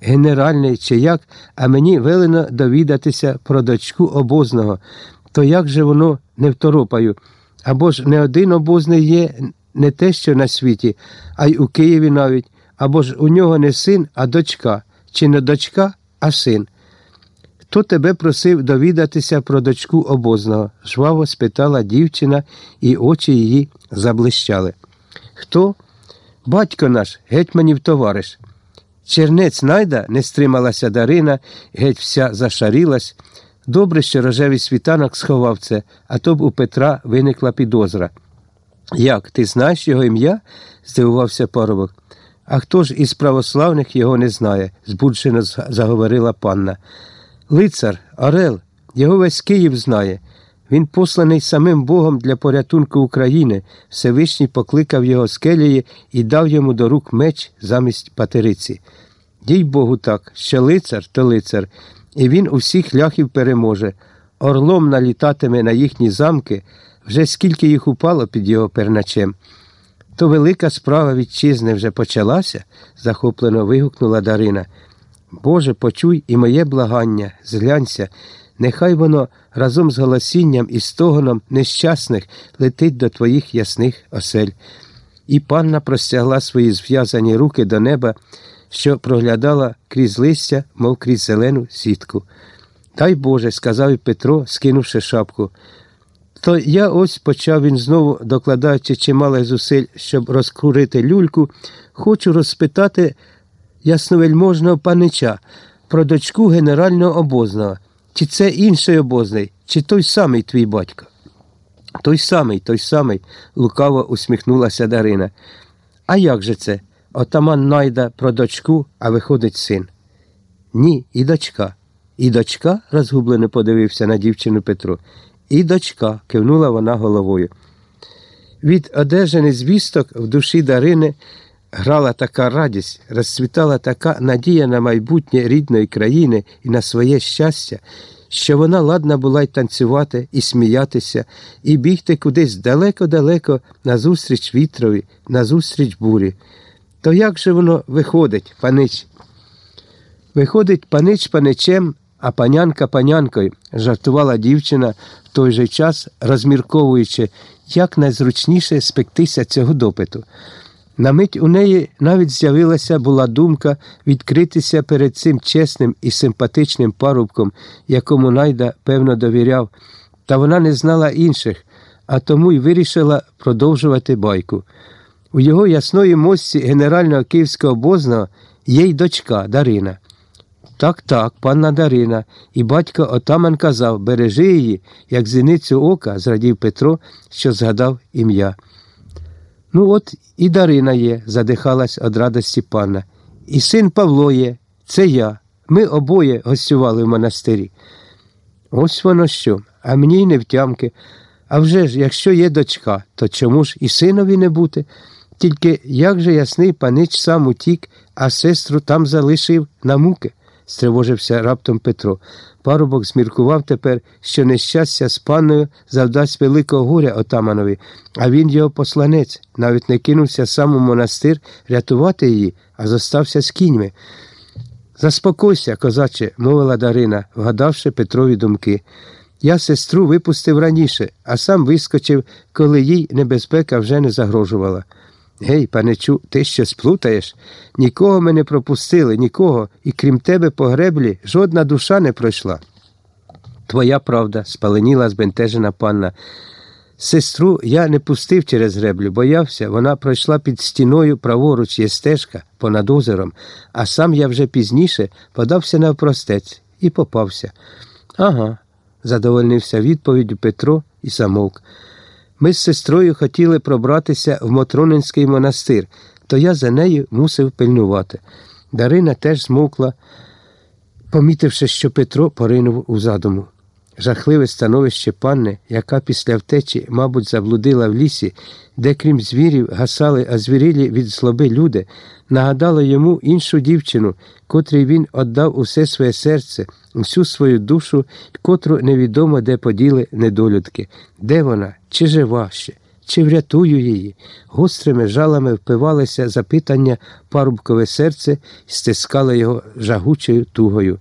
генеральний чи як, а мені велено довідатися про дочку обозного, то як же воно не второпаю? Або ж не один обозний є не те, що на світі, а й у Києві навіть, або ж у нього не син, а дочка, чи не дочка, а син. Хто тебе просив довідатися про дочку обозного? жваво спитала дівчина, і очі її заблищали. Хто? Батько наш, гетьманів товариш. Чернець найда не стрималася Дарина, геть вся зашарілась. Добре, що рожевий світанок сховав це, а то б у Петра виникла підозра. Як, ти знаєш його ім'я? здивувався парубок. А хто ж із православних його не знає? збуджено заговорила панна. Лицар, Орел, його весь Київ знає. Він посланий самим Богом для порятунку України. Всевишній покликав його з келії і дав йому до рук меч замість патериці. Дій Богу так, що лицар то лицар, і він усіх ляхів переможе. Орлом налітатиме на їхні замки, вже скільки їх упало під його перначем. То велика справа вітчизни вже почалася, захоплено вигукнула Дарина. Боже, почуй і моє благання, зглянься, нехай воно разом з голосінням і стогоном нещасних летить до твоїх ясних осель. І панна простягла свої зв'язані руки до неба, що проглядала крізь листя, мов крізь зелену сітку. Дай Боже, сказав Петро, скинувши шапку. То я ось почав він знову, докладаючи чимало зусиль, щоб розкурити люльку, хочу розпитати ясновельможного панича про дочку генерального обозного. Чи це інший обозний, чи той самий твій батько? Той самий, той самий, лукаво усміхнулася Дарина. А як же це? Отаман найда про дочку, а виходить син. Ні, і дочка. І дочка? розгублено подивився на дівчину Петру. І дочка, кивнула вона головою. Від одержаних звісток в душі Дарини грала така радість, розцвітала така надія на майбутнє рідної країни і на своє щастя, що вона ладна була й танцювати, і сміятися, і бігти кудись далеко-далеко назустріч вітрові, назустріч бурі. То як же воно виходить, панич? Виходить панич паничем, а панянка панянкою, жартувала дівчина в той же час, розмірковуючи, як найзручніше спектися цього допиту. На мить у неї навіть з'явилася була думка відкритися перед цим чесним і симпатичним парубком, якому найда певно довіряв, та вона не знала інших, а тому й вирішила продовжувати байку. У його ясної мості генерального київського обозного є й дочка Дарина. Так, так, панна Дарина, і батько отаман казав бережи її, як зіницю ока, зрадів Петро, що згадав ім'я. Ну, от і Дарина є, задихалась од радості панна. І син Павло є, це я. Ми обоє гостювали в монастирі. Ось воно що, а мені й не втямки. А вже ж, якщо є дочка, то чому ж і синові не бути? Тільки як же ясний панич сам утік, а сестру там залишив на муки, стривожився раптом Петро. Парубок зміркував тепер, що нещастя з панною завдасть великого горя отаманові, а він його посланець, навіть не кинувся сам у монастир рятувати її, а зостався з кіньми. Заспокойся, козаче, мовила Дарина, вгадавши Петрові думки. Я сестру випустив раніше, а сам вискочив, коли їй небезпека вже не загрожувала. Гей, панечу, ти що сплутаєш? Нікого ми не пропустили, нікого, і крім тебе по греблі жодна душа не пройшла. Твоя правда, спаленіла збентежена панна. Сестру я не пустив через греблю, боявся, вона пройшла під стіною праворуч є стежка понад озером, а сам я вже пізніше подався навпростець і попався. Ага, задовольнився відповіддю Петро і замовк. Ми з сестрою хотіли пробратися в Мотронинський монастир, то я за нею мусив пильнувати. Дарина теж змовкла, помітивши, що Петро поринув у задуму. Жахливе становище панни, яка після втечі, мабуть, заблудила в лісі, де, крім звірів, гасали озвірілі від злоби люди, нагадало йому іншу дівчину, котрій він віддав усе своє серце, всю свою душу, котру невідомо де поділи недолюдки. Де вона? Чи жива ще, чи врятую її. Гострими жалами впивалися запитання парубкове серце і стискало його жагучою тугою.